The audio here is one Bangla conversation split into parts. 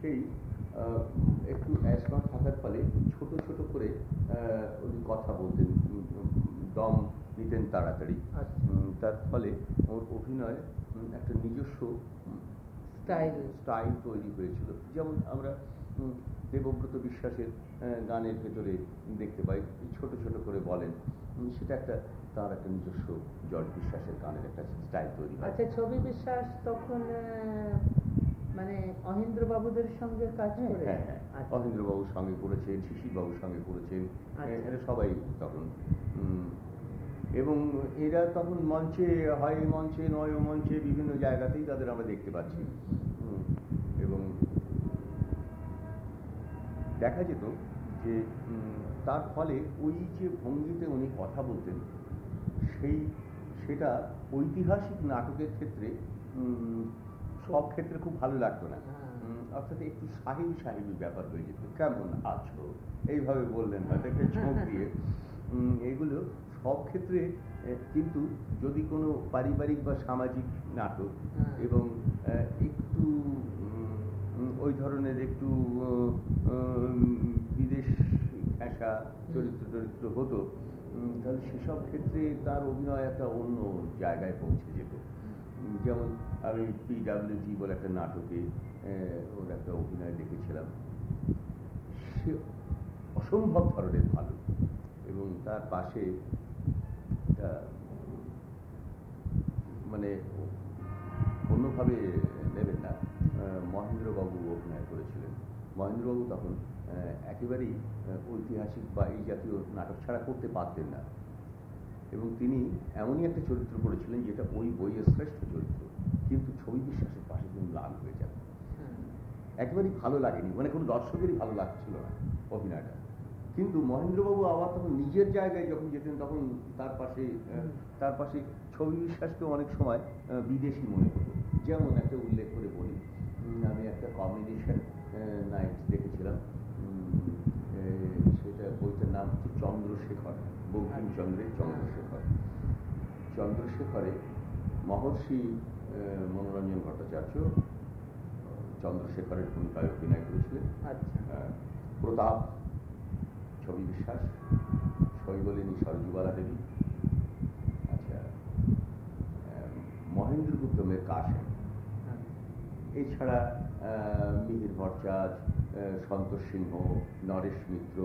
সেই একটু অ্যাসমা থাকার ফলে ছোট ছোট করে উনি কথা বলতেন দম নিতেন তাড়াতাড়ি। আচ্ছা। তার ফলে ওর অভিনয় একটা নিজস্ব স্টাইল। স্টাইল তৈরি হয়েছিল। যেমন আমরা দেবব্রত বিশ্বাসের গানের ভেতরে দেখতে পাই ছোট ছোট করে বলেন সেটা একটা তার একটা নিজস্ব জর্জ বিশ্বাসের গানের একটা স্টাইল তৈরি আচ্ছা ছবি বিশ্বাস তখন মানে অহেন্দ্র বাবুদের সঙ্গে কাজ হ্যাঁ, করে হ্যাঁ হ্যাঁ আচ্ছা। অহেন্দ্র বাবুর সঙ্গে করেছেন শিশির বাবুর সঙ্গে করেছেন আচ্ছা। এরা সবাই তখন এবং এরা তখন মঞ্চে হয় মঞ্চে নয় মঞ্চে বিভিন্ন জায়গাতেই তাদের আমরা দেখতে পাচ্ছি এবং দেখা যেত যে তার ফলে ওই যে ভঙ্গিতে উনি কথা বলতেন সেই সেটা ঐতিহাসিক নাটকের ক্ষেত্রে সব ক্ষেত্রে খুব ভালো লাগতো না। হ্যাঁ। অর্থাৎ একটু সাহিবি সাহিবি ব্যাপার হয়ে যেত। কেমন আছো? এইভাবে বললেন হয়তো একটা চোখ দিয়ে। এইগুলো সব ক্ষেত্রে কিন্তু যদি কোনো পারিবারিক বা সামাজিক নাটক হ্যাঁ। এবং একটু ওই ধরনের একটু বিদেশ ঘেঁষা চরিত্র চরিত্র হতো তাহলে সেসব ক্ষেত্রে তার অভিনয় একটা অন্য জায়গায় পৌঁছে যেত। যেমন আমি পিডাব্লিউজি বলে একটা নাটকে ওর একটা অভিনয় দেখেছিলাম। সে অসম্ভব ধরনের ভালো। এবং তার পাশে মানে অন্যভাবে নেবেন না মহেন্দ্রবাবু অভিনয় করেছিলেন। মহেন্দ্রবাবু তখন একেবারেই ঐতিহাসিক বা এই জাতীয় নাটক ছাড়া করতে পারতেন না। এবং তিনি এমনই একটা চরিত্র করেছিলেন যেটা ওই বইয়ের শ্রেষ্ঠ চরিত্র। কিন্তু ছবি বিশ্বাসের পাশে তিনি লাল হয়ে যান। একেবারেই ভালো লাগেনি। মানে কোনো দর্শকেরই ভালো লাগছিল না অভিনয়টা। কিন্তু মহেন্দ্রবাবু আবার তখন নিজের জায়গায় যখন যেতেন তখন তার পাশে তার পাশে ছবি বিশ্বাসকেও অনেক সময় বিদেশি মনে হতো। যেমন একটা উল্লেখ করে বলি আমি একটা কম্বিনেশন নাইট দেখেছিলাম। সেটা বইটার নাম হচ্ছে চন্দ্রশেখর। বঙ্কিমচন্দ্রের চন্দ্রশেখর। চন্দ্রশেখরে মহর্ষি মনোরঞ্জন ভট্টাচার্য চন্দ্রশেখরের ভূমিকায় অভিনয় করেছিলেন। আচ্ছা। প্রতাপ ছবি বিশ্বাস শৈবলিনী সরজুবালা দেবী। আচ্ছা মহেন্দ্রগুপ্ত মেয়ের কাশেম এছাড়া মিহির ভট্টাচার্য সন্তোষ সিংহ নরেশ মিত্র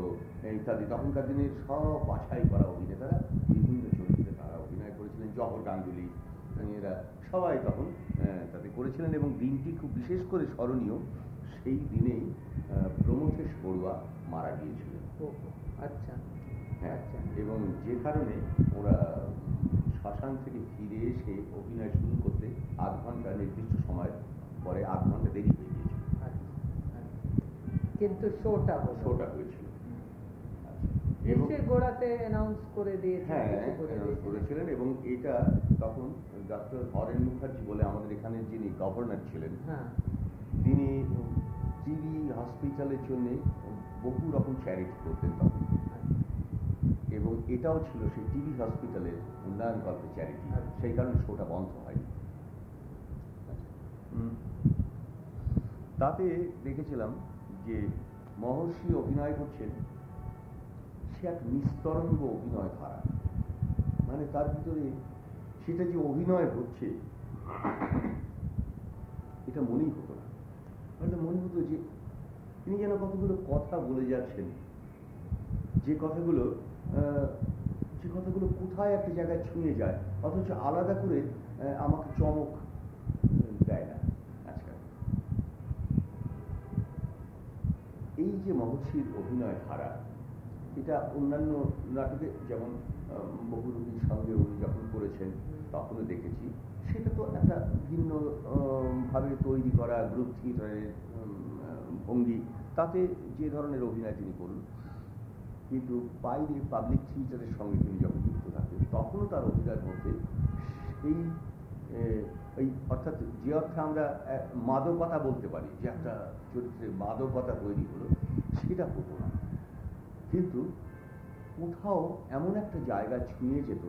ইত্যাদি তখনকার দিনের সব বাছাই করা অভিনেতারা বিভিন্ন চরিত্রে তারা অভিনয় করেছিলেন জহর গাঙ্গুলি এরা সবাই তখন তাতে করেছিলেন এবং দিনটি খুব বিশেষ করে স্মরণীয় সেই দিনেই প্রমথেশ বড়ুয়া মারা গিয়েছিলেন আচ্ছা হ্যাঁ আচ্ছা। এবং যে কারণে ওরা শ্মশান থেকে ফিরে এসে অভিনয় শুরু করতে আধ ঘণ্টা নির্দিষ্ট সময় পরে আধ ঘণ্টা দেরি হয়ে। কিন্তু শোটা শোটা হয়েছিল। গোড়াতে অ্যানাউন্স করে দিয়ে হ্যাঁ করেছিলেন এবং এটা তখন ডক্টর হরেন মুখার্জি বলে আমাদের এখানে যিনি গভর্নর ছিলেন হ্যাঁ। তিনি টিবি হসপিটালের জন্য বহু রকম চ্যারিটি করতেন তখন। এবং এটাও ছিল সেই টিবি হসপিটালের উন্নয়ন কল্পে চ্যারিটি সেই কারণে শোটা বন্ধ হয়নি। তাতে দেখেছিলাম যে মহর্ষি অভিনয় করছেন, সে এক নিস্তরঙ্গ অভিনয় ধারা। মানে তার ভিতরে সেটা যে অভিনয় হচ্ছে, এটা মনেই হতো না। হয়তো মনে হতো যে তিনি যেন কতগুলো কথা বলে যাচ্ছেন। যে কথাগুলো যে কথাগুলো কোথায় একটা জায়গায় ছুঁয়ে যায়, অথচ আলাদা করে আমাকে চমক দেয় না আজকাল এই যে মহর্ষির অভিনয় ধারা, এটা অন্যান্য নাটকে যেমন বহুরূপীর সঙ্গে উনি যখন করেছেন, তখনও দেখেছি। সেটা তো একটা ভিন্ন ভাবে তৈরি করা গ্রুপ থিয়েটারের ভঙ্গি। তাতে যে ধরনের অভিনয় তিনি করুন, কিন্তু বাইরে পাবলিক থিয়েটারের সঙ্গে তিনি যখন যুক্ত থাকেন, তখনও তার অভিনয়ের মধ্যে সেই এই অর্থাৎ যে অর্থে আমরা মাদকতা বলতে পারি, যে একটা চরিত্রে মাদকতা তৈরি হলো, সেটা হতো না। কিন্তু কোথাও এমন একটা জায়গা ছুঁয়ে যেত,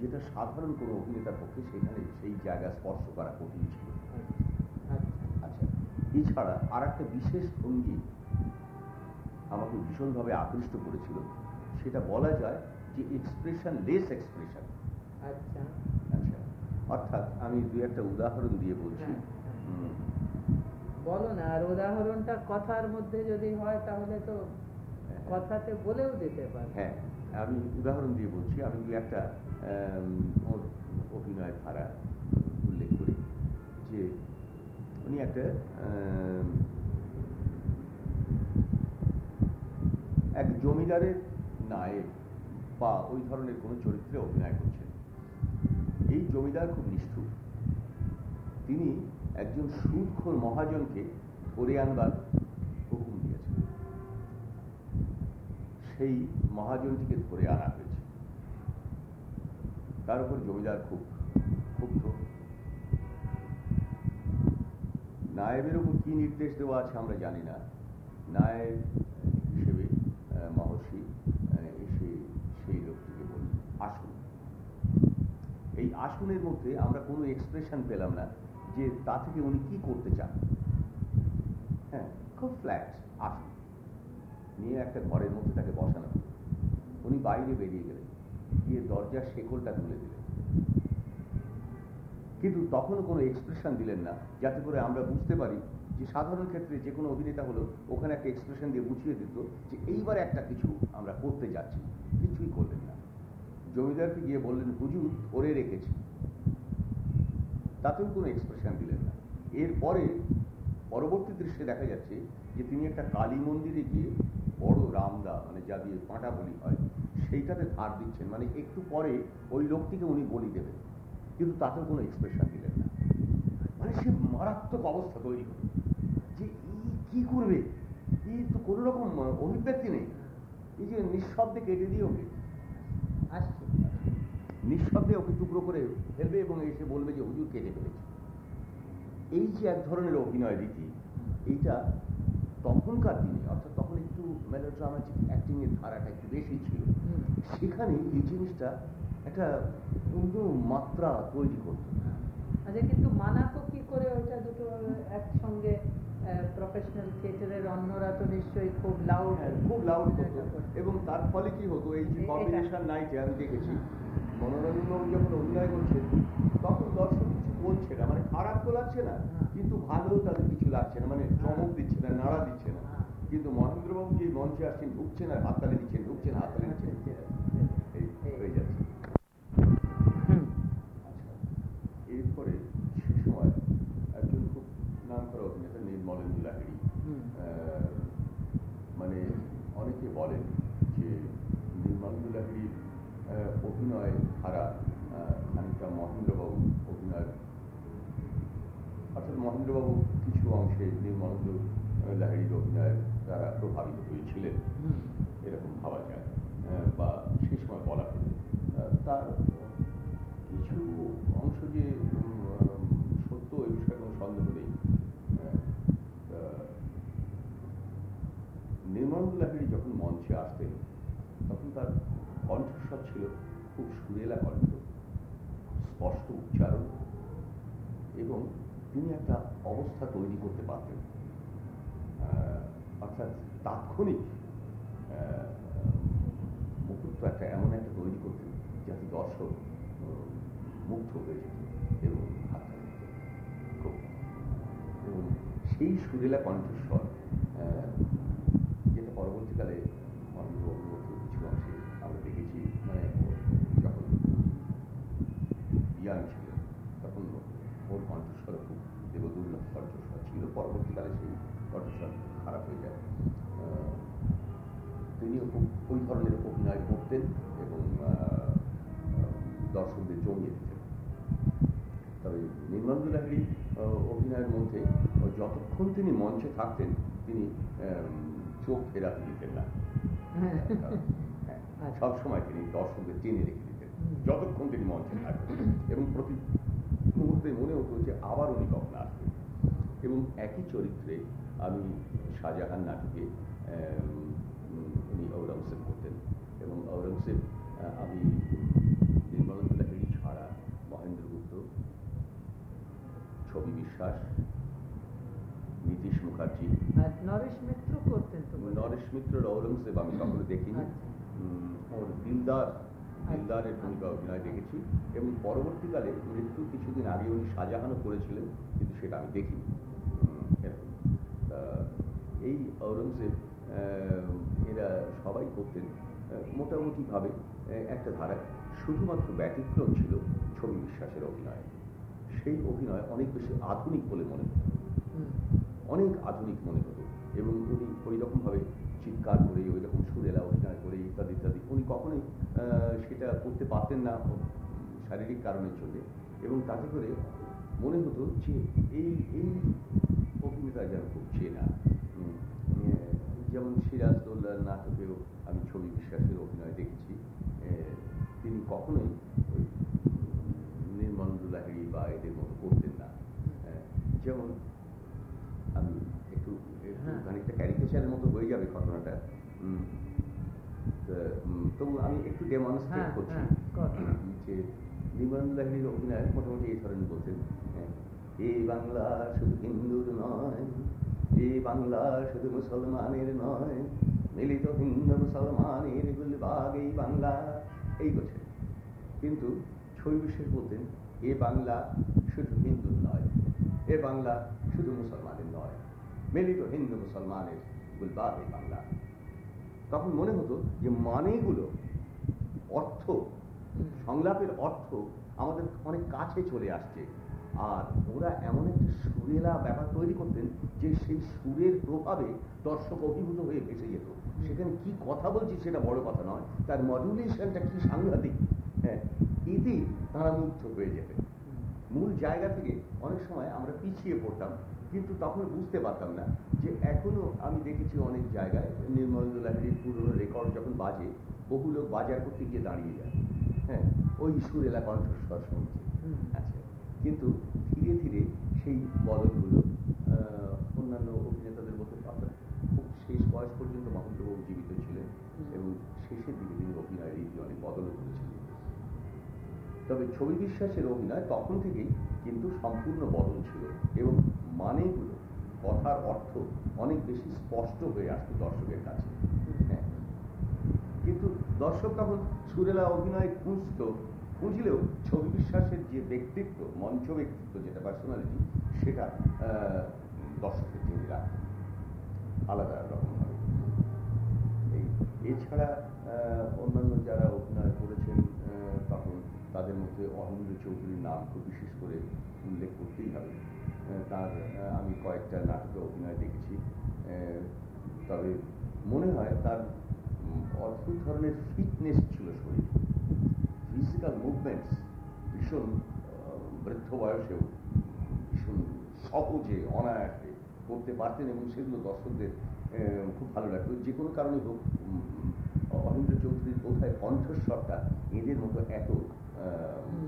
যেটা সাধারণ কোনো অভিনেতার পক্ষে সেখানে সেই জায়গা স্পর্শ করা কঠিন ছিল। আচ্ছা এছাড়া আর একটা বিশেষ ভঙ্গি আমাকে ভীষণভাবে আকৃষ্ট করেছিল, সেটা বলা যায় যে এক্সপ্রেশন লেস এক্সপ্রেশন আচ্ছা। অর্থাৎ আমি দু একটা উদাহরণ দিয়ে বলছি। হ্যাঁ, হ্যাঁ। বলো না আর উদাহরণটা কথার মধ্যে যদি হয় তাহলে তো কথাতে বলেও দিতে পারে। হ্যাঁ আমি উদাহরণ দিয়ে বলছি আমি দু একটা ওর অভিনয় ধারা উল্লেখ করি যে উনি একটা এক জমিদারের নায়েব বা ওই ধরনের কোনো চরিত্রে অভিনয় করছেন। এই জমিদার খুব নিষ্ঠুর। তিনি একজন সুদখোর মহাজনকে ধরে আনবার হুকুম দিয়েছেন। সেই মহাজনটিকে ধরে আনা হয়েছে। তার উপর জমিদার খুব ক্ষুব্ধ। নায়েবের উপর কি নির্দেশ দেওয়া আছে আমরা জানি না। নায়েব হিসেবে মহর্ষি এসে সেই লোকটিকে বলল আসুন। এই আসনের মধ্যে আমরা কোনো এক্সপ্রেশন পেলাম না যে তা থেকে উনি কি করতে চান। হ্যাঁ খুব ফ্ল্যাট আসুন। নিয়ে একটা ঘরের মধ্যে তাকে বসানো। উনি বাইরে বেরিয়ে গেলেন। গিয়ে দরজার শেকলটা তুলে দিলেন। কিন্তু তখনও কোনো এক্সপ্রেশন দিলেন না, যাতে করে আমরা বুঝতে পারি যে সাধারণ ক্ষেত্রে যে কোনো অভিনেতা হলো ওখানে একটা এক্সপ্রেশন দিয়ে বুঝিয়ে দিত যে এইবার একটা কিছু আমরা করতে যাচ্ছি। কিছুই করলেন না। জমিদারকে গিয়ে বললেন, হুজুর, ধরে রেখেছি। তাতেও কোনো এক্সপ্রেশন দিলেন না। এরপরে পরবর্তী দৃশ্যে দেখা যাচ্ছে যে, তিনি একটা কালী মন্দিরে গিয়ে বড় রামদা মানে যা দিয়ে পাঁটা বলি হয়, সেইটাতে ধার দিচ্ছেন। মানে একটু পরে ওই লোকটিকে উনি বলি দেবেন। কিন্তু তাতেও কোনো এক্সপ্রেশন দিলেন না। মানে সে মারাত্মক অবস্থা তৈরি হলো। যে কি করবে? এই তো কোনো রকম অভিব্যক্তি নেই। এই যে নিঃশব্দে কেটে দিয়ে ওকে আসছে। নিঃশব্দে ওকে টুকরো করে ফেলবে এবং এসে বলবে যে হুজুর কেটে ফেলেছে। এই যে এক ধরনের অভিনয় রীতি এইটা তখনকার দিনে অর্থাৎ তখন একটু মেলোড্রামাটিক অ্যাক্টিং এর ধারাটা একটু বেশি ছিল। সেখানে এই জিনিসটা একটা অন্য মাত্রা তৈরি করতো। আচ্ছা কিন্তু মানাতো কি করে ওইটা দুটো একসঙ্গে? প্রফেশনাল থিয়েটারের অন্যরা তো নিশ্চয়ই খুব লাউড হ্যাঁ, খুব লাউড করতো এবং তার ফলে কি হতো এই যে কম্বিনেশন নাইটে আমি দেখেছি মনোরঞ্জন বাবু যখন অভিনয় করছেন তখন দর্শক কিছু বলছে না মানে খারাপ তো লাগছে না হ্যাঁ। কিন্তু ভালো তাদের কিছু লাগছে না মানে চমক দিচ্ছে না নাড়া দিচ্ছে না হ্যাঁ। কিন্তু মহেন্দ্রবাবু যে মঞ্চে আসছেন ঢুকছেন আর হাততালি দিচ্ছেন ঢুকছেন হাততালি দিচ্ছেন এই হয়ে যাচ্ছে হুম। আচ্ছা এরপরে সে সময় একজন খুব নাম করা অভিনেতা নির্মলেন্দু লাহিড়ী হুম। আহ, মানে অনেকে বলেন যে নির্মলেন্দু লাহিড়ির আহ, অভিনয় ধারা খানিকটা মহেন্দ্রবাবু অভিনয় অর্থাৎ মহেন্দ্রবাবু কিছু অংশে নির্মলেন্দ্র লাহিড়ির অভিনয়ের দ্বারা প্রভাবিত হয়েছিলেন। এরকম ভাবা যায় আহ, বা সেই সময় বলা হতো আহ, তার কিছু অংশ যে উম, আহ, সত্য এ বিষয়ে কোনো সন্দেহ নেই আহ, তা নির্মলেন্দু লাহিড়ী যখন মঞ্চে আসতেন তখন তার কণ্ঠস্বর ছিল খুব সুরেলা কণ্ঠ স্পষ্ট উচ্চারণ এবং তিনি একটা অবস্থা তৈরি করতে পারতেন আহ, অর্থাৎ তাৎক্ষণিক আহ, মুহূর্ত একটা এমন একটা তৈরি করতেন যাতে দর্শক উম, মুগ্ধ হয়ে যেত এবং হাততালি দিত খুব এবং সেই সুরেলা কণ্ঠস্বর যেটা পরবর্তীকালে মহেন্দ্রবাবুর কিছু অংশে আমরা দেখেছি মানে যখন ইয়াং ছিল, তখন ওর কণ্ঠস্বর খুব দেবদুর্লভ কণ্ঠস্বর ছিল, পরবর্তীকালে সেই কণ্ঠস্বর খারাপ হয়ে যায়। তিনিও খুব ওই ধরনের অভিনয় করতেন এবং দর্শকদের জমিয়ে দিতেন। তবে নির্মলেন্দু লাহিড়ী অভিনয়ের মধ্যে যতক্ষণ তিনি মঞ্চে থাকতেন তিনি চোখ ফেরাতে দিতেন না। হ্যাঁ, সব সময় তিনি দর্শকদের টেনে রেখে দিতেন যতক্ষণ তিনি মঞ্চে থাকতেন। এবং প্রতি মুহূর্তে মনে হতো যে আবার উনি কখন আসবেন। এবং একই চরিত্রে আমি শাহজাহান নাটকে উনি ঔরঙ্গজেব করতেন। এবং ঔরঙ্গজেব আমি নির্মলেন্দু লাহিড়ী ছাড়া মহেন্দ্র গুপ্ত ছবি বিশ্বাস নীতিশ মুখার্জি নরেশ মিত্র করতেন তো নরেশ মিত্র ঔরঙ্গজেব আমি কখনো দেখিনি। আচ্ছা। দিলদার দিলদারের ভূমিকা অভিনয় দেখেছি এবং পরবর্তীকালে মৃত্যু কিছুদিন আগে উনি শাহজাহানও করেছিলেন কিন্তু সেটা আমি দেখিনি। এই ঔরঙ্গজেব এরা সবাই করতেন মোটামুটিভাবে একটা ধারায়। শুধুমাত্র ব্যতিক্রম ছিল ছবি বিশ্বাসের অভিনয়। সেই অভিনয় অনেক বেশি আধুনিক বলে মনে হতো। অনেক আধুনিক মনে হতো এবং উনি ওই রকমভাবে চিৎকার করে ওই রকম সুরেলা অভিনয় করে ইত্যাদি ইত্যাদি উনি কখনোই সেটা করতে পারতেন না শারীরিক কারণের জন্য এবং তাতে করে মনে হতো যে এই এই অভিনেতা যেন খুব চেনা যেমন সিরাজদৌল্লার নাটকেও আমি ছবি বিশ্বাসের অভিনয় দেখেছি। তিনি কখনোই ওই নির্মল লাহিড়ি বা এদের মতো করতেন না। যেমন একটু একটু হ্যাঁ। খানিকটা ক্যারিকেচারের মতো হয়ে যাবে ঘটনাটা। তবু আমি একটু ডেমনস্ট্রেট হ্যাঁ, করছি। হ্যাঁ, কর। যে নিবন্ধাহিনীর অভিনয় মোটামুটি এই ধরনের বলতেন এই বাংলা শুধু হিন্দুর নয় এই বাংলা শুধু মুসলমানের নয় মিলিত হিন্দু মুসলমানের গুলবাগ এই বাংলা এই বলছেন। কিন্তু ছবি বিশেষ বলতেন এ বাংলা শুধু হিন্দুর নয়। এ বাংলা শুধু মুসলমানের নয় মিলিত হিন্দু মুসলমানের গুলবাগ এই বাংলা। তখন মনে হতো যে মানেগুলো, অর্থ, সংলাপের অর্থ আমাদের অনেক কাছে চলে আসছে। আর ওরা এমন একটা সুরেলা ব্যাপার তৈরি করতেন যে সেই সুরের প্রভাবে দর্শক অভিভূত হয়ে ভেসে যেত। সেখানে কি কথা বলছি সেটা বড় কথা নয়, তার মডুলেশনটা কি সাংঘাতিক? হ্যাঁ এতেই তারা মুগ্ধ হয়ে যেতেন। মূল জায়গা থেকে অনেক সময় আমরা পিছিয়ে পড়তাম কিন্তু তখন বুঝতে পারতাম না যে এখনও আমি দেখেছি অনেক জায়গায় নির্মলদুল্লাহির পুরনো রেকর্ড যখন বাজে বহু লোক বাজার করতে গিয়ে দাঁড়িয়ে যায় হ্যাঁ ওই সুরেলা কণ্ঠস্বর শুনছে। আচ্ছা কিন্তু ধীরে ধীরে সেই বদলগুলো অন্যান্য অভিনেতাদের মধ্যে আপনার খুব শেষ বয়স পর্যন্ত মহেন্দ্রবাবু জীবিত ছিলেন। এবং শেষের দিকে তিনি অভিনয়ের রীতি অনেক বদলও করেছিলেন তবে ছবি বিশ্বাসের অভিনয় তখন থেকেই কিন্তু সম্পূর্ণ বদল ছিল এবং মানেগুলো, কথার অর্থ অনেক বেশি স্পষ্ট হয়ে আসতো দর্শকের কাছে। হ্যাঁ। কিন্তু দর্শক তখন সুরেলা অভিনয় খুঁজত, খুঁজলেও ছবি বিশ্বাসের যে ব্যক্তিত্ব, মঞ্চ ব্যক্তিত্ব যেটা পার্সোনালিটি সেটা দর্শকের জন্য রাখত। আলাদা রকমভাবে। এই, এছাড়া অন্যান্য যারা অভিনয় করেছেন তাদের মধ্যে অহিন্দ্র চৌধুরীর নাম খুব বিশেষ করে উল্লেখ করতেই হবে। তার আমি কয়েকটা নাটকে অভিনয় দেখেছি। তবে মনে হয় তার অদ্ভুত ধরনের ফিটনেস ছিল শরীর। ফিজিক্যাল মুভমেন্টস ভীষণ বৃদ্ধ বয়সেও ভীষণ সহজে, অনায়াসে করতে পারতেন এবং সেগুলো দর্শকদের খুব ভালো লাগতো। যে কোনো কারণে হোক অহিন্দ্র চৌধুরীর বোধহয় কণ্ঠস্বরটা এদের মতো এত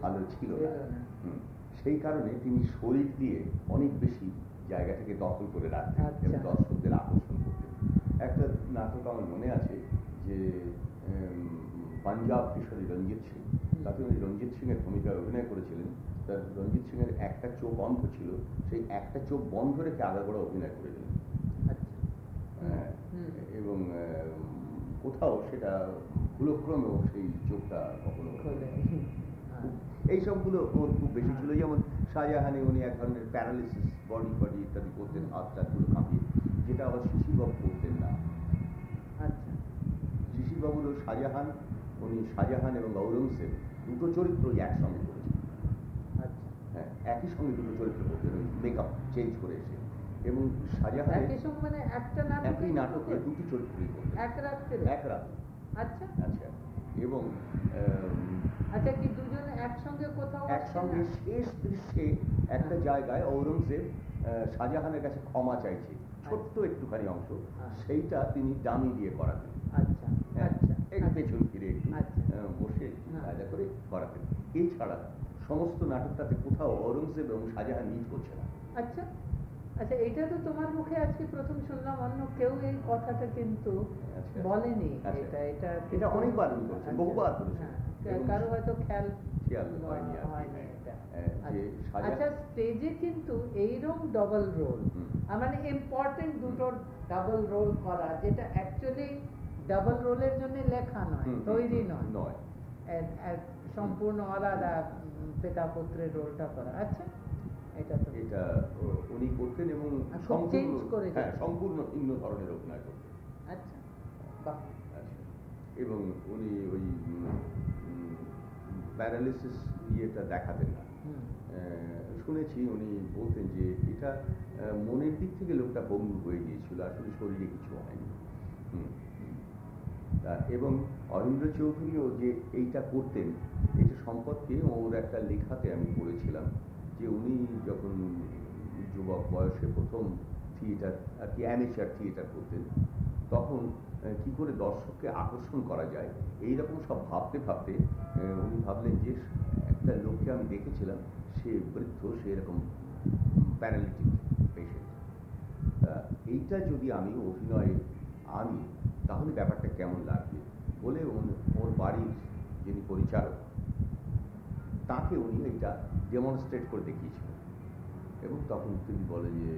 ভালো ছিল না। সেই কারণে তিনি শরীর দিয়ে অনেক বেশি জায়গাটাকে দখল করে রাখতেন আচ্ছা। এবং দর্শকদের আকর্ষণ করতেন। একটা নাটক আমার মনে আছে যে পাঞ্জাব কিশোরী রঞ্জিত সিং। তাতে উনি রঞ্জিত সিং এর ভূমিকায় অভিনয় করেছিলেন। তার রঞ্জিত সিং এর একটা চোখ বন্ধ ছিল। সেই একটা চোখ বন্ধ রেখে আগাগোড়া অভিনয় করে দিলেন। আচ্ছা। হ্যাঁ, এবং কোথাও সেটা ভুলক্রমেও সেই চোখটা কখনো খোলে। খুব- এই সবগুলো ওর খুব বেশি ছিল। যেমন শাহজাহানে উনি এক ধরনের প্যারালিসিস বডি ফডি ইত্যাদি করতেন হাত টাতগুলো কাঁপিয়ে। যেটা আবার শিশিরবাবু করতেন না। আচ্ছা। শিশিরবাবুরও শাহজাহান উনি শাহজাহান এবং ঔরঙ্গজেব দুটো চরিত্রই একসঙ্গে করেছেন। আচ্ছা। হ্যাঁ একই সঙ্গে দুটো চরিত্র করতেন ওই মেকআপ চেঞ্জ করে এসে। এবং শাহজাহানের একই মানে একটা নাটকে দুটো চরিত্রই করতেন। এক রাত্রে? এক রাত আচ্ছা। আচ্ছা। এবং আচ্ছা কি একসঙ্গে? শেষ দৃশ্যে একটা জায়গায় ঔরঙ্গজেব শাহজাহানের কাছে ক্ষমা চাইছে ছোট্ট একটুখানি অংশ হ্যাঁ। সেইটা তিনি দামি দিয়ে করাতেন আচ্ছা হ্যাঁ, আচ্ছা একটু আচ্ছা। পেছন ফিরে একটু আচ্ছা। আহ, বসে হ্যাঁ। করে করাতেন এছাড়া সমস্ত নাটকটাতে কোথাও ঔরঙ্গজেব এবং শাহজাহান মিট করছে না আচ্ছা আচ্ছা এটা তো তোমার মুখে আজকে প্রথম শুনলাম অন্য কেউ এই কথাটা কিন্তু আচ্ছা। বলেনি আচ্ছা। এটা এটা এটা অনেকবার আচ্ছা, বহুবার। হ্যাঁ, কারও হয়তো খেয়াল খেয়াল হয়নি আর হ্যাঁ, যে আচ্ছা। সাজা- আচ্ছা স্টেজে কিন্তু এইরকম ডবল রোল মানে ইম্পর্টেন্ট দুটো ডাবল রোল করা যেটা অ্যাকচুয়ালি ডাবল রোলের জন্য লেখা নয় তৈরি নয়। নয়। সম্পূর্ণ আলাদা পিতা পুত্রের রোলটা করা। আচ্ছা এটা তো এটা উনি করতেন এবং সম্পূর্ণ করে হ্যাঁ সম্পূর্ণ ভিন্ন ধরনের অভিনয় করতেন। আচ্ছা বাহ। আচ্ছা। এবং উনি ওই প্যারালিসিস ইয়েটা দেখাতেন না। শুনেছি উনি বলতেন যে এটা মনের দিক থেকে লোকটা বঙ্গু হয়ে গিয়েছিল আসলে শরীরে কিছু হয়নি। এবং অরিন্দ্র চৌধুরীও যে এইটা করতেন এটা সম্পর্কে ওর একটা লেখাতে আমি পড়েছিলাম যে উনি যখন যুবক বয়সে প্রথম থিয়েটার আর কি অ্যামেচার থিয়েটার করতেন তখন কি করে দর্শককে আকর্ষণ করা যায়? এই রকম সব ভাবতে ভাবতে উনি ভাবলেন যে, একটা লোককে আমি দেখেছিলাম, সে বৃদ্ধ, সে এরকম প্যারালিটিক পেশেন্ট এইটা যদি আমি অভিনয়ে আনি, তাহলে ব্যাপারটা কেমন লাগবে? বলে ওর বাড়ির যিনি পরিচালক তাকে উনি এটা ডেমনস্ট্রেট করে দেখিয়েছিলেন এবং তখন তিনি বলে যে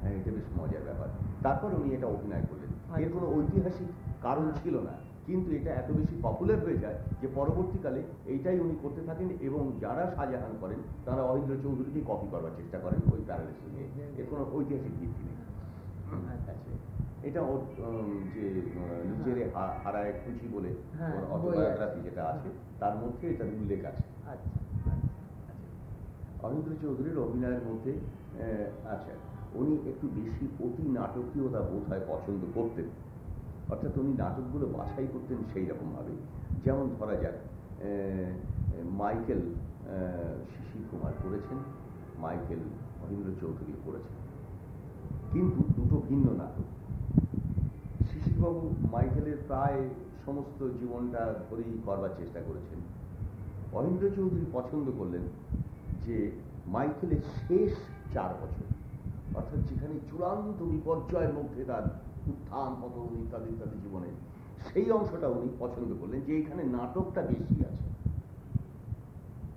হ্যাঁ এটা বেশ মজার ব্যাপার। তারপর উনি এটা অভিনয় করলেন। এর কোনো ঐতিহাসিক কারণ ছিল না। কিন্তু এটা এত বেশি পপুলার হয়ে যায় যে পরবর্তীকালে এইটাই উনি করতে থাকেন এবং যারা শাহজাহান করেন তারা অহিন্দ্র চৌধুরীকে কপি করবার চেষ্টা করেন ওই প্যারালিসিস নিয়ে এর কোনো ঐতিহাসিক ভিত্তি নেই। আচ্ছা। এটা ওর যে নিজের হারায় খুশি বলে হ্যাঁ, ওর অটোবায়োগ্রাফি যেটা আছে তার মধ্যে এটার উল্লেখ আছে। আচ্ছা অরিন্দ্র চৌধুরীর অভিনয়ের মধ্যে আচ্ছা। উনি একটু বেশি অতি নাটকীয়তা বোধ হয় পছন্দ করতেন। অর্থাৎ উনি নাটকগুলো বাছাই করতেন সেই রকমভাবে যেমন ধরা যাক মাইকেল শিশির কুমার করেছেন, মাইকেল মহেন্দ্র চৌধুরী করেছেন। কিন্তু দুটো ভিন্ন নাটক। শিশিরবাবু মাইকেলের প্রায় সমস্ত জীবনটা ধরেই করবার চেষ্টা করেছেন। অহিন্দ্র চৌধুরী পছন্দ করলেন যে মাইকেলের শেষ চার বছর অর্থাৎ যেখানে চূড়ান্ত বিপর্যয়ের মধ্যে তার উত্থান পতন ইত্যাদি ইত্যাদি জীবনে সেই অংশটা উনি পছন্দ করলেন যে এখানে নাটকটা বেশি আছে।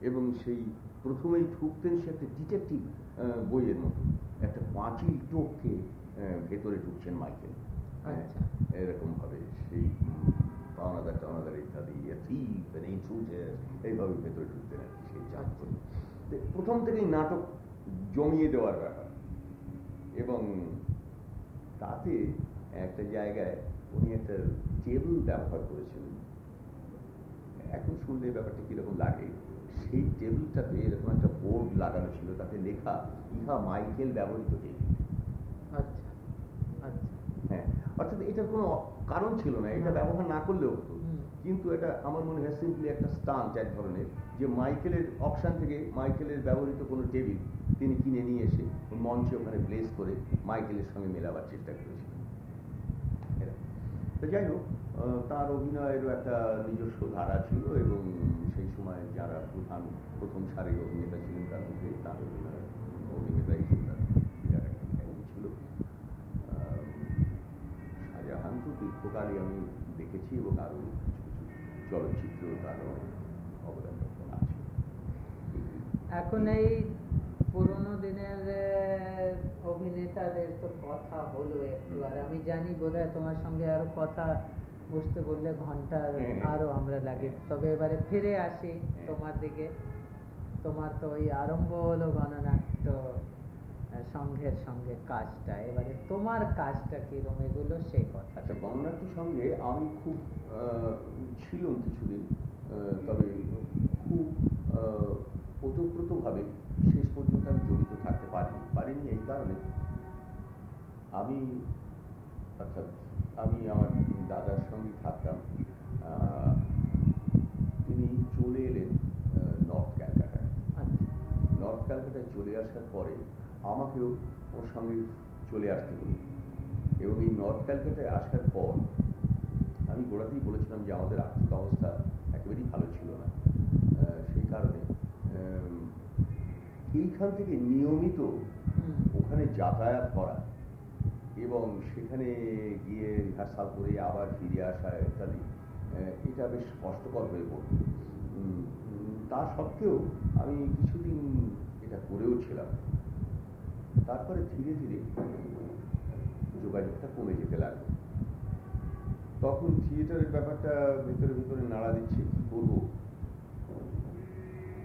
এবং সেই প্রথমেই ঢুকতেন সে একটা ডিটেকটিভ বইয়ের মতো। একটা পাঁচিল টোপকে ভেতরে ঢুকছেন মাইকেল। হ্যাঁ, আচ্ছা। এরকম ভাবে সেই পাওনাদার টাওনাদার ইত্যাদি এইভাবে ভেতরে ঢুকতেন আর কি সেই চাপ করে প্রথম থেকেই নাটক জমিয়ে দেওয়ার ব্যাপার। এবং তাতে একটা জায়গায় উনি একটা টেবিল ব্যবহার করেছিলেন। এখন শুনলে ব্যাপারটা কীরকম লাগে? সেই টেবিলটাতে এরকম একটা বোর্ড লাগানো ছিল তাতে লেখা ইহা মাইকেল ব্যবহৃত টেবিল আচ্ছা আচ্ছা। হ্যাঁ অর্থাৎ এটার কোনো কারণ ছিল না এটা ব্যবহার না করলেও হতো। কিন্তু এটা আমার মনে হয় সিম্পলি একটা স্টান্ট এক ধরনের যে মাইকেলের অপশন থেকে মাইকেলের ব্যবহৃত কোনো টেবিল তিনি কিনে নিয়ে এসে মঞ্চে ওখানে প্লেস করে মাইকেলের সঙ্গে মেলাবার চেষ্টা করেছিলেন। তো যাই হোক তার অভিনয়েরও একটা নিজস্ব ধারা ছিল এবং সেই সময় যারা প্রধান, প্রথম সারির অভিনেতা ছিলেন তার মধ্যে তার অভিনয় খ্যাতি ছিল। শাহজাহান তো আমি দেখেছি এবং আরও চলচ্চিত্র তার অনেক অবদান আছে। এখন এই পুরোনো দিনের অভিনেতাদের তো কথা হলো একটু। আর আমি জানি বোধহয় তোমার সঙ্গে আরও কথা বসতে বললে ঘণ্টার হ্যাঁ। আরও আমরা লাগে। তবে এবারে ফিরে আসি হ্যাঁ। তোমার দিকে। তোমার তো ওই আরম্ভ হলো গণনাট্য সংঘের সঙ্গে কাজটা। এবারে তোমার কাজটা কিরম? এগুলো সেই কথা। আচ্ছা গণনাট্যের সঙ্গে আমি খুব আহ, ছিলাম কিছুদিন। আহ, তবে খুব আহ, ওতপ্রোতভাবে থাকতে পারিনি এই কারণে। আমি অর্থাৎ আমি আমার দাদার সঙ্গে থাকতাম। তিনি চলে এলেন নর্থ ক্যালকাটায়। আচ্ছা। নর্থ ক্যালকাটায় চলে আসার পরে আমাকেও ওর সঙ্গে চলে আসতে হলো। এবং এই নর্থ ক্যালকাটায় আসার পর আমি গোড়াতেই বলেছিলাম যে আমাদের আর্থিক অবস্থা একেবারেই ভালো ছিল না। আহ, সেই কারণে এইখান থেকে নিয়মিত ওখানে যাতায়াত করা এবং সেখানে গিয়ে রিহার্সাল করে আবার ফিরে আসা ইত্যাদি এটা বেশ কষ্টকর হয়ে পড়ত। তা সত্ত্বেও আমি কিছুদিন এটা করেও ছিলাম। তারপরে ধীরে ধীরে যোগাযোগটা কমে যেতে লাগল। তখন থিয়েটারের ব্যাপারটা ভেতরে ভেতরে নাড়া দিচ্ছে কি করব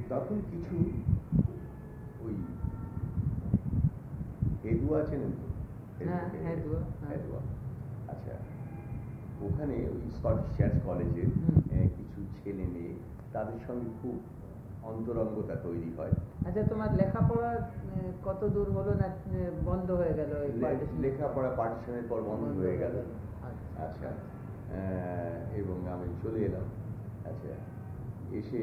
তখন কিছু ওই চেনেন তো? হ্যাঁ, হ্যাঁ। হেদুয়া আচ্ছা ওখানে ওই স্কটিশ চার্চ কলেজের কিছু ছেলে মেয়ে তাদের সঙ্গে খুব অন্তরঙ্গতা তৈরি হয়। আচ্ছা তোমার লেখাপড়া কত দূর হলো না বন্ধ হয়ে গেল লেখাপড়া পার্টিশনের পর বন্ধ হয়ে গেল। আচ্ছা। আচ্ছা এবং আমি চলে এলাম। আচ্ছা এসে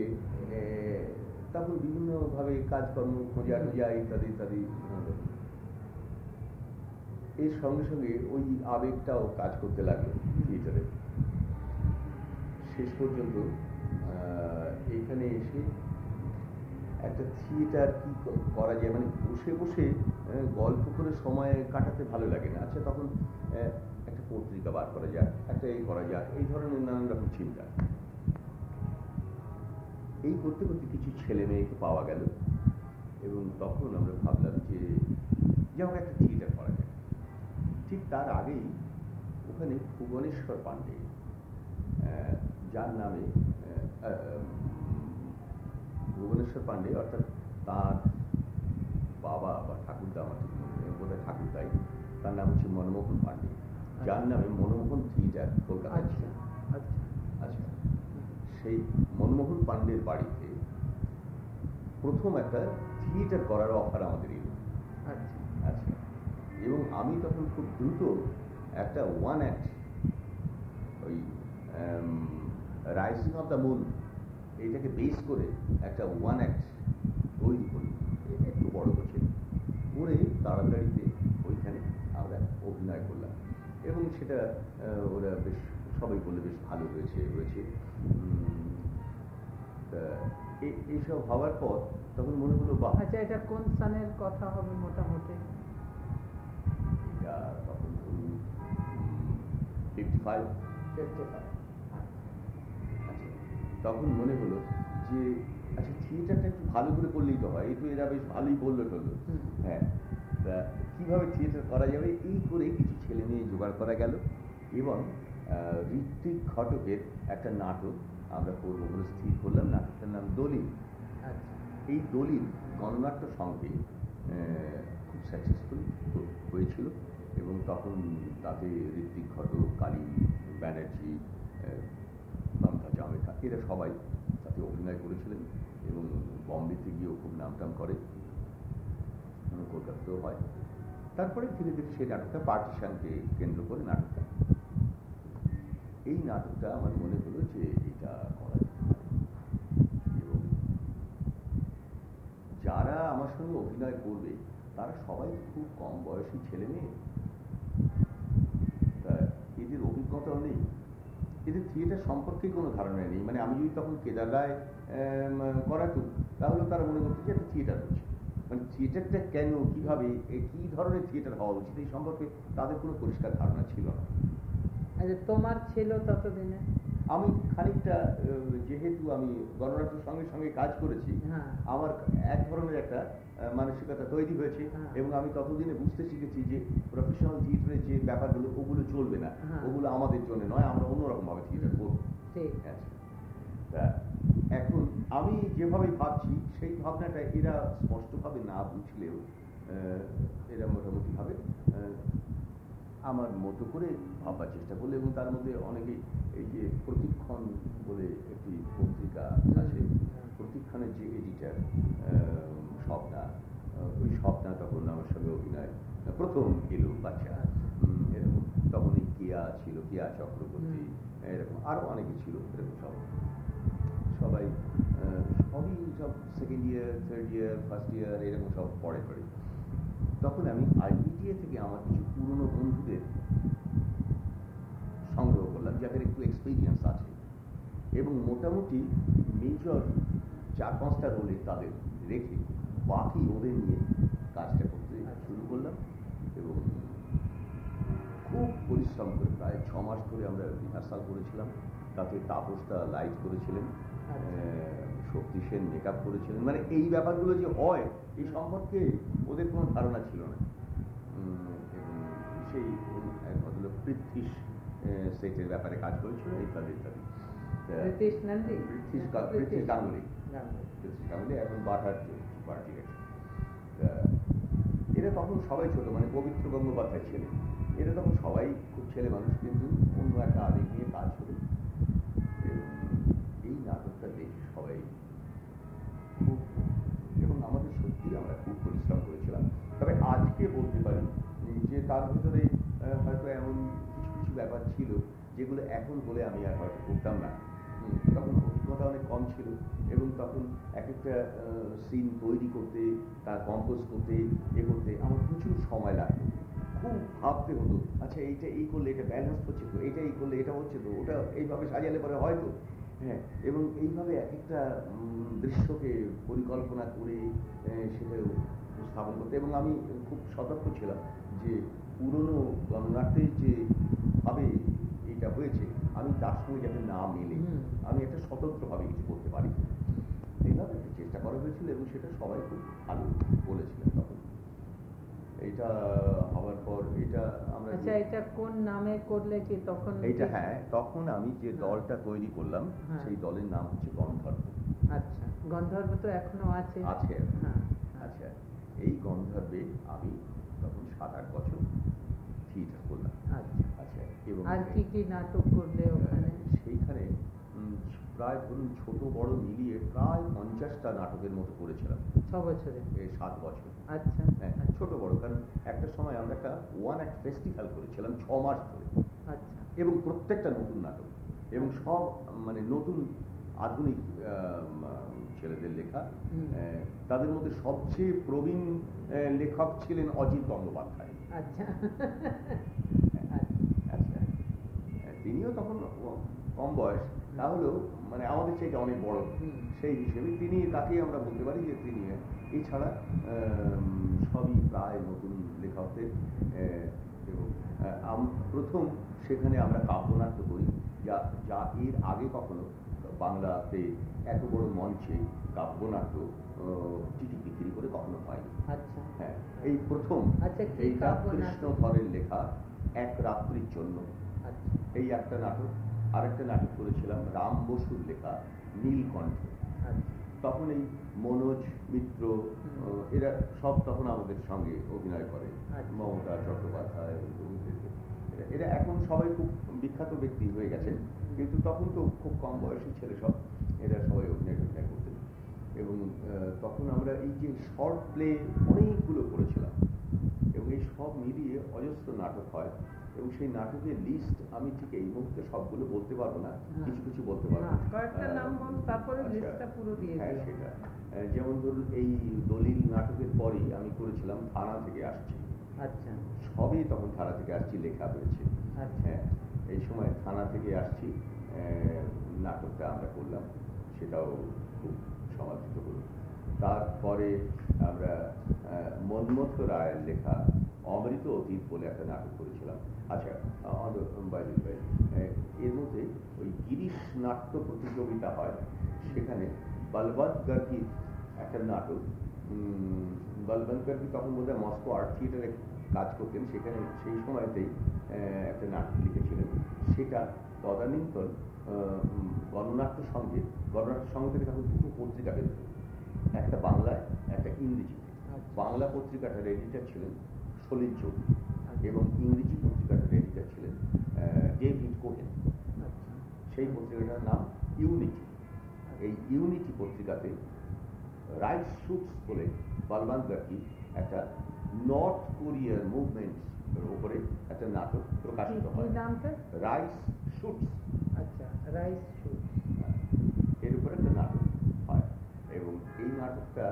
তখন বিভিন্নভাবে কাজকর্ম খোঁজা টোজা ইত্যাদি ইত্যাদি। এর সঙ্গে সঙ্গে ওই আবেগটাও কাজ করতে লাগল থিয়েটারে। শেষ পর্যন্ত এখানে এসে একটা থিয়েটার কি করা যায় মানে বসে বসে গল্প করে সময় কাটাতে ভালো লাগে না। আচ্ছা তখন একটা পত্রিকা বার করা যাক, একটা এই করা যাক, এই ধরনের নানান রকম চিন্তা। এই করতে করতে কিছু ছেলে মেয়েকে পাওয়া গেল, এবং তখন আমরা ভাবলাম যে যেমন একটা থিয়েটার যায় ঠিক তার আগেই ওখানে ভুবনেশ্বর পাণ্ডে যার নামে ভুবনেশ্বর পাণ্ডে অর্থাৎ তার বাবা বা ঠাকুরদা আমার বোধহয় ঠাকুরদাই তার নাম হচ্ছে মনমোহন পাণ্ডে যার নামে মনমোহন থিয়েটার কলকাতা আচ্ছা আচ্ছা। আচ্ছা সেই মনমোহন পাণ্ডের বাড়িতে প্রথম একটা থিয়েটার করার অফার আমাদের এলো। আচ্ছা আচ্ছা। এবং আমি তখন খুব দ্রুত একটা ওয়ান অ্যাক্ট ওই রাইজিং অফ দ্য মুন এইটাকে বেস করে একটা ওয়ান অ্যাক্ট তৈরি করি। একটু বড় করছে। করে তাড়াতাড়িতে ওইখানে আমরা অভিনয় করলাম। এবং সেটা ওরা বেশ, সবাই বললে বেশ ভালো হয়েছে হয়েছে। এইসব হওয়ার পর তখন মনে হলো, বাহ! আচ্ছা এটা কোন সালের কথা হবে মোটামুটি? ফিফটি ফাইভ আচ্ছা তখন মনে হলো যে আচ্ছা থিয়েটারটা একটু ভালো করে করলেই তো হয় এই তো এরা বেশ ভালোই বলল টললো। হ্যাঁ তা কীভাবে থিয়েটার করা যাবে? এই করে কিছু ছেলে মেয়ে জোগাড় করা গেল এবং ঋত্বিক ঘটকের একটা নাটক আমরা করব বলে স্থির করলাম। নাটকটার নাম দলিল। আচ্ছা। এই দলিল গণনাট্য সঙ্গে খুব সাকসেসফুল হয়েছিল। এবং তখন তাতে ঋত্বিক ঘটক, কালী, ব্যানার্জি মমতা জামেকা এরা সবাই তাতে অভিনয় করেছিলেন এবং বম্বেতে গিয়েও খুব নামটাম করে। কলকাতাতেও হয়। তারপরে ধীরে ধীরে সেই নাটকটা পার্টিশনকে কেন্দ্র করে নাটকটা। এই নাটকটা আমার মনে হলো যে এটা করা এবং যারা আমার সঙ্গে অভিনয় করবে, তারা সবাই খুব কম বয়সী ছেলে মেয়ে এদের অভিজ্ঞতাও নেই। এদের থিয়েটার সম্পর্কে কোনো ধারণা নেই। মানে আমি যদি তখন কেদারায় করাতো, তাহলে তারা মনে করতো যে একটা থিয়েটার হচ্ছে। মানে থিয়েটারটা কেন, কীভাবে কি ধরনের থিয়েটার হওয়া উচিত, এই সম্পর্কে তাদের কোনো পরিষ্কার ধারণা ছিল না। আচ্ছা তোমার ছিল ততদিনে? আমি খানিকটা যেহেতু আমি গণনাট্যের সঙ্গে সঙ্গে কাজ করেছি হ্যাঁ। আমার এক ধরনের একটা মানসিকতা তৈরি হয়েছে হ্যাঁ। এবং আমি ততদিনে বুঝতে শিখেছি যে প্রফেশনাল থিয়েটারের যে ব্যাপারগুলো ওগুলো চলবে না। হ্যাঁ। ওগুলো আমাদের জন্য নয় আমরা অন্যরকম ভাবে থিয়েটার করব। এখন আমি যেভাবে ভাবছি সেই ভাবনাটা এরা স্পষ্টভাবে না বুঝলেও আহ, এরা মোটামুটি ভাবে আহ, আমার মতো করে ভাববার চেষ্টা করল এবং তার মধ্যে অনেকে এই যে প্রতিক্ষণ বলে একটি পত্রিকা আছে প্রতিক্ষণের যে এডিটার স্বপ্না ওই স্বপ্না তখন আমার সঙ্গে অভিনয় প্রথম এলো বাচ্চা। এরকম তখন এই কেয়া ছিল কেয়া চক্রবর্তী এরকম আরও অনেকে ছিল এরকম সব। সবাই সবই সব second year third year first year এরকম সব পড়ে পড়ে। তখন আমি আইবিটিএ থেকে আমার কিছু পুরনো বন্ধুদের সংগ্রহ করলাম যাদের একটু এক্সপিরিয়েন্স আছে। এবং মোটামুটি মেজর চার পাঁচটা রোলে তাদের রেখে বাকি ওদের নিয়ে কাজটা করতে শুরু করলাম এবং খুব পরিশ্রম করে প্রায় ছ মাস ধরে আমরা রিহার্সাল করেছিলাম। তাতে তাপসটা লাইট করেছিলেন। আহ, শক্তি সেন মেকআপ করেছিলেন। মানে এই ব্যাপারগুলো যে হয় এই সম্পর্কে ওদের কোনো ধারণা ছিল না। সেই ভদ্রলোক পৃথ্বীশ সেটের ব্যাপারে কাজ করেছিল ইত্যাদি ইত্যাদি গাঙ্গুলি। গাঙ্গুলি। এখন পার্টি এরা তখন সবাই ছোট মানে পবিত্র গঙ্গোপাধ্যায় ছেলে। এরা তখন সবাই খুব ছেলে মানুষ কিন্তু অন্য একটা আবেগ নিয়ে কাজ করে। আজকে বলতে পারি যে তার ভিতরে হয়তো এমন কিছু কিছু ব্যাপার ছিল যেগুলো এখন বলে আমি আর হয়তো করতাম না। তখন অভিজ্ঞতা অনেক কম ছিল এবং তখন এক একটা সিন তৈরি করতে তার কম্পোজ করতে এ করতে আমার প্রচুর সময় লাগতো। খুব ভাবতে হতো আচ্ছা এইটা এই করলে এটা ব্যালেন্স হচ্ছে তো এটা এই করলে এটা হচ্ছে তো ওটা এইভাবে সাজালে পরে হয়তো হ্যাঁ এবং এইভাবে এক একটা দৃশ্যকে পরিকল্পনা করে সেটা করতে এবং আমি খুব সতর্ক ছিলাম যে পুরনো গণনাট্যের যে ভাবে এটা হয়েছে আমি তার সঙ্গে যাতে না মেলে। আমি একটা স্বতন্ত্রভাবে কিছু করতে পারি। এইভাবে একটা চেষ্টা করা হয়েছিল এবং সেটা সবাই খুব ভালো বলেছিলেন তখন। এটা হওয়ার পর এটা আমরা আচ্ছা এটা কোন নামে করলে কি তখন এইটা হ্যাঁ তখন আমি যে হ্যাঁ। দলটা তৈরি করলাম হ্যাঁ। সেই দলের নাম হচ্ছে গন্ধর্ব। আচ্ছা গন্ধর্ব তো এখনও আছে। আছে। হ্যাঁ আচ্ছা এই গন্ধর্বে আমি তখন সাত আট বছর থিয়েটার করলাম। আচ্ছা। আচ্ছা এবং আর কি কি নাটক করলে ওখানে? সেইখানে প্রায় ধরুন ছোট বড় মিলিয়ে প্রায় পঞ্চাশটা নাটকের মতো করেছিলাম। ছ বছরে? সাত বছর। আচ্ছা। হ্যাঁ ছোট বড় কারণ একটা সময় আমরা একটা ওয়ান অ্যাক্ট ফেস্টিভ্যাল করেছিলাম ছ মাস ধরে। আচ্ছা। এবং প্রত্যেকটা নতুন নাটক এবং সব মানে নতুন আধুনিক ছেলেদের লেখা। তাদের মধ্যে সবচেয়ে প্রবীণ লেখক ছিলেন অজিত গঙ্গোপাধ্যায় আচ্ছা। আচ্ছা। তিনিও তখন কম বয়স। তাহলেও মানে আমাদের চাইতে অনেক বড়। সেই হিসেবে তিনি তাকে আমরা বলতে পারি যে তিনি এছাড়া সবই প্রায় নতুন লেখকদের এবং প্রথম সেখানে আমরা কাব্যনাট্য করি। যা যা এর আগে কখনো বাংলাতে এত বড় মঞ্চে কাব্যনাট্য চিঠি বিক্রি করে কখনো হয়নি। আচ্ছা। হ্যাঁ এই প্রথম আচ্ছা, এইটা কৃষ্ণ লেখা এক রাত্রির জন্য। আচ্ছা। এই একটা নাটক আরেকটা নাটক করেছিলাম রাম বসুর লেখা নীলকণ্ঠ। তখন এই মনোজ মিত্র এরা সব তখন আমাদের সঙ্গে অভিনয় করে মমতা চট্টোপাধ্যায় এরা এখন সবাই খুব বিখ্যাত ব্যক্তি হয়ে গেছেন। কিন্তু তখন তো খুব কম বয়সী ছেলে সব এরা সবাই অভিনয় অভিনয় করতেন এবং তখন আমরা এই যে শর্ট প্লে অনেকগুলো করেছিলাম। এবং এই সব মিলিয়ে অজস্র নাটক হয়। এবং সেই নাটকের লিস্ট আমি ঠিক এই মুহূর্তে সবগুলো বলতে পারব না। হ্যাঁ। কিছু কিছু বলতে পারব। হ্যাঁ সেটা। যেমন ধরুন এই দলিল নাটকের পরেই আমি করেছিলাম থানা থেকে আসছি। আচ্ছা। সবই তখন থানা থেকে আসছি লেখা হয়েছে আচ্ছা। হ্যাঁ। এই সময় থানা থেকে আসছি নাটকটা আমরা করলাম, সেটাও খুব সমাদৃত করল তারপরে আমরা মন্মথ রায়ের লেখা অমৃত অতীত বলে একটা নাটক করেছিলাম। আচ্ছা বাইরে এর মধ্যে ওই গিরিশ নাট্য প্রতিযোগিতা হয়, সেখানে বলবৎ গার্গির একটা নাটক বলবন্ত গার্গি তখন বোধ হয় মস্কো আর্ট থিয়েটারে কাজ করতেন সেখানে সেই সময়তেই একটা নাটক লিখেছিলেন সেটা তদানীন্তন গণনাট্য সঙ্গে গণনাট্য সঙ্গে থেকে তখন দুটো পত্রিকা বেরোত একটা বাংলায় একটা ইংরেজিতে আচ্ছা। বাংলা পত্রিকাটার এডিটার ছিলেন সলিল চৌধুরী এবং ইংরেজি পত্রিকাটার এডিটার ছিলেন ডেভিড কোহেন। সেই পত্রিকাটার নাম ইউনিটি। এই ইউনিটি পত্রিকাতে রাইট শুটস বলে বলবান একটা নর্থ কোরিয়ার মুভমেন্ট উপরে একটা নাটক প্রকাশিত হয়। রাইস শুটস আচ্ছা রাইস শুটস এর উপরে একটা নাটক হয়। এবং এই নাটকটা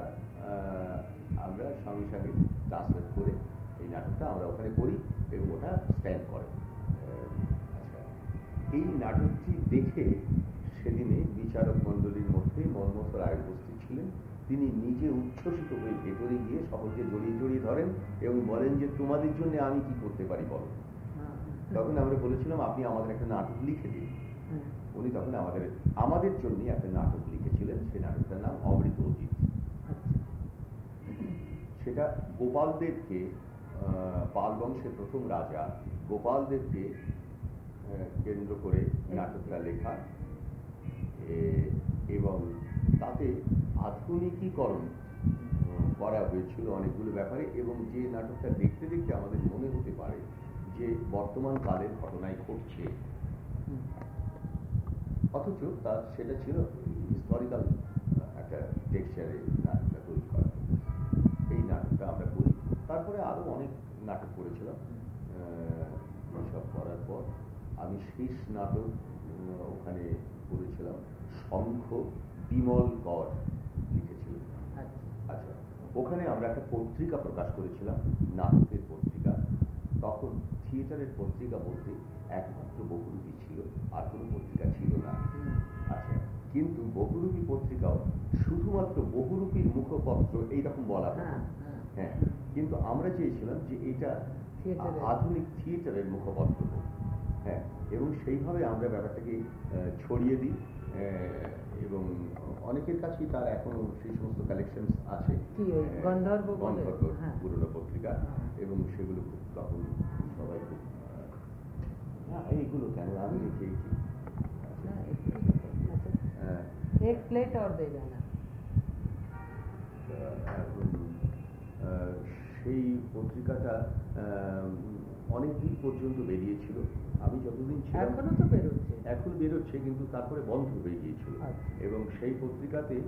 আমরা সঙ্গে সঙ্গে ট্রান্সলেট করে এই নাটকটা আমরা ওখানে করি এবং ওটা স্ট্যান্ড করে। আচ্ছা এই নাটকটি দেখে সেদিনে বিচারক মণ্ডলীর মধ্যে মনমোহন রায় উপস্থিত ছিলেন। তিনি নিজে উচ্ছ্বসিত হয়ে ভেতরে গিয়ে সকলকে জড়িয়ে জড়িয়ে ধরেন এবং বলেন যে তোমাদের জন্য আমি কি করতে পারি বলো? তখন আমরা বলেছিলাম আপনি আমাদের একটা নাটক লিখে দিন। হ্যাঁ। উনি তখন আমাদের আমাদের জন্য একটা নাটক লিখেছিলেন। সেই নাটকটার নাম অমৃত অতীত। আচ্ছা। সেটা গোপালদেবকে আহ, পাল বংশের প্রথম রাজা গোপালদেবকে কেন্দ্র করে নাটকটা লেখা এবং তাতে আধুনিকীকরণ করা হয়েছিল অনেকগুলো ব্যাপারে এবং যে নাটকটা দেখতে দেখতে আমাদের মনে হতে পারে যে বর্তমান কালের ঘটনায় ঘটছে। অথচ তার সেটা ছিল হিস্টোরিক্যাল একটা টেক্সচারে নাটকটা তৈরি করা। এই নাটকটা আমরা করি। তারপরে আরও অনেক নাটক করেছিলাম এইসব করার পর আমি শেষ নাটক ওখানে করেছিলাম, শঙ্খ বিমল কর। লিখেছিলেন আচ্ছা আচ্ছা ওখানে আমরা একটা পত্রিকা প্রকাশ করেছিলাম নাটকের পত্রিকা তখন থিয়েটারের পত্রিকা বলতে একমাত্র বহুরূপী ছিল আর কোনো পত্রিকা ছিল না আচ্ছা কিন্তু বহুরূপী পত্রিকাও শুধুমাত্র বহুরূপীর মুখপত্র এইরকম বলা হতো হ্যাঁ, হ্যাঁ। হ্যাঁ কিন্তু আমরা চেয়েছিলাম যে এটা। আধুনিক থিয়েটারের মুখপত্র হোক। এবং সেইভাবে আমরা ব্যাপারটাকে ছড়িয়ে দিই। এবং অনেকের কাছেই তার এখনও সেই সমস্ত কালেকশন আছে। পুরনো পত্রিকা। এবং সেগুলো খুব তখন সবাই খুব এইগুলো কেন? আমি লিখেছি আচ্ছা। সেই পত্রিকাটা অনেক দিন পর্যন্ত বেরিয়েছিল। আমি যতদিন ছিলাম এখনও তো বেরোচ্ছে। এখন বেরোচ্ছে কিন্তু তারপরে বন্ধ হয়ে গিয়েছিল। আচ্ছা। এবং সেই পত্রিকাতে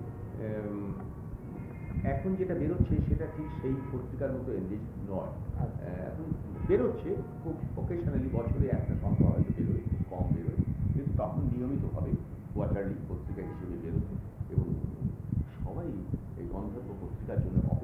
এখন যেটা বেরোচ্ছে সেটা ঠিক সেই পত্রিকার মতো এনগেজ নয়। আচ্ছা। এখন বেরোচ্ছে খুব অকেশনালি বছরে একটা সংখ্যা হয়তো বেরোয় কম বেরোয়। কিন্তু তখন নিয়মিতভাবে কোয়ার্টারলি পত্রিকা হিসেবে বেরোতো এবং সবাই এই গন্ধর্ব পত্রিকার জন্য